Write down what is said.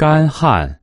干旱。